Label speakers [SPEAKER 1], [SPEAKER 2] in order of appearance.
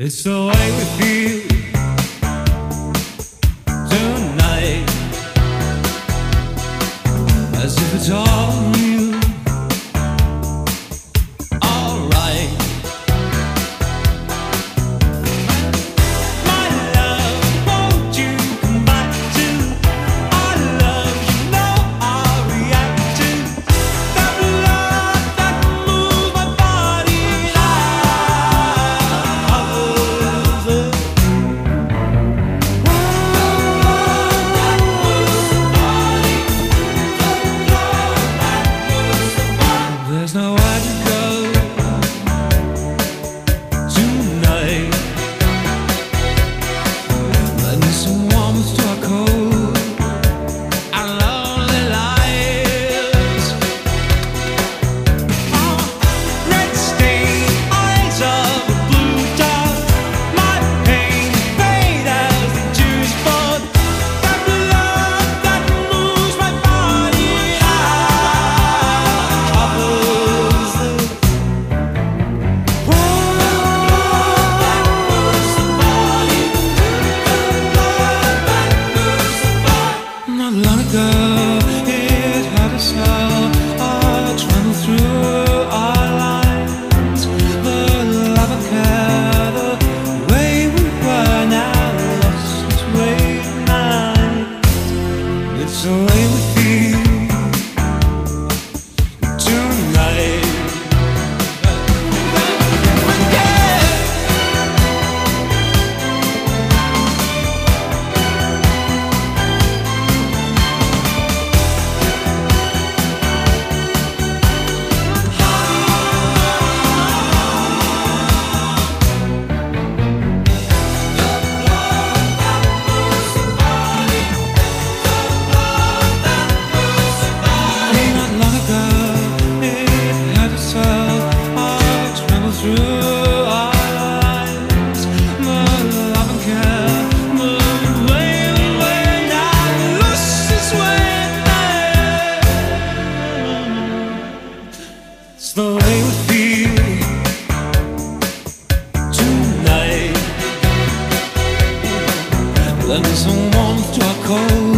[SPEAKER 1] It's the way we feel tonight, as if it's all. It's the way we feel tonight. Lend some to our cold.